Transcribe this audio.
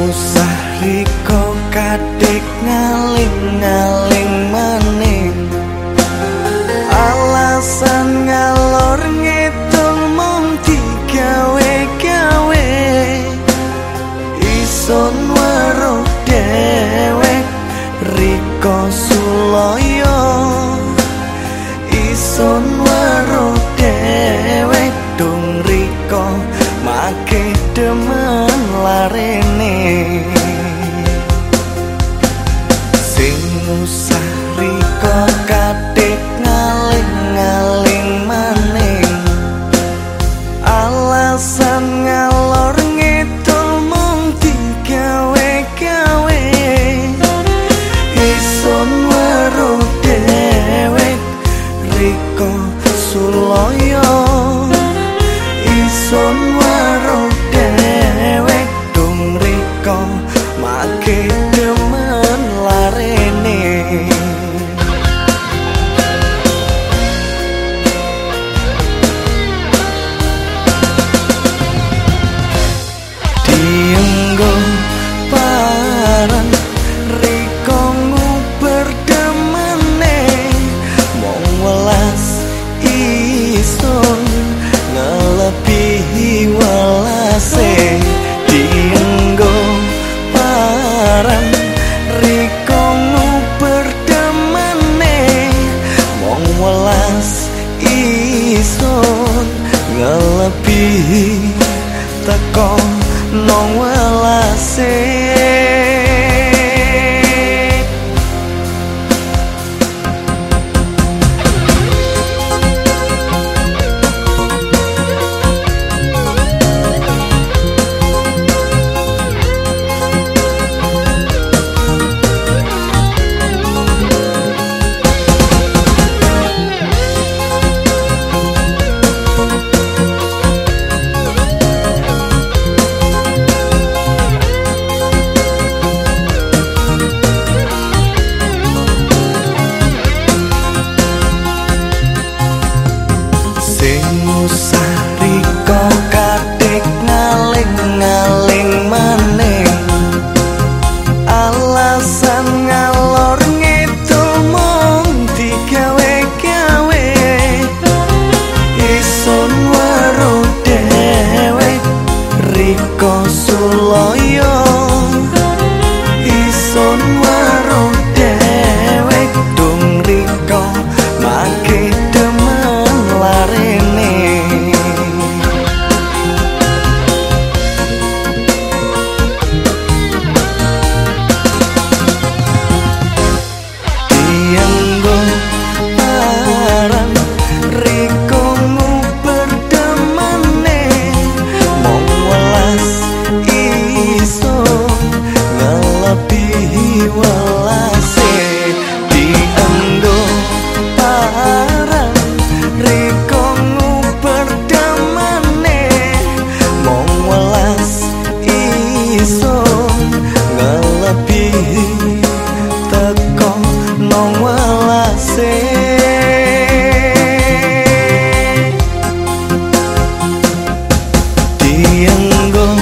usah riko kadek ngaling ngaling maning. Alasan ngalor ngitung mong tiga we ison warok dewek riko suloi susah riko kadek ngaling-ngaling maning. Alasan ngalor ngidul mung digawe gawe isun weruh dewek riko suloyo. Yeah. Teko nong welase 건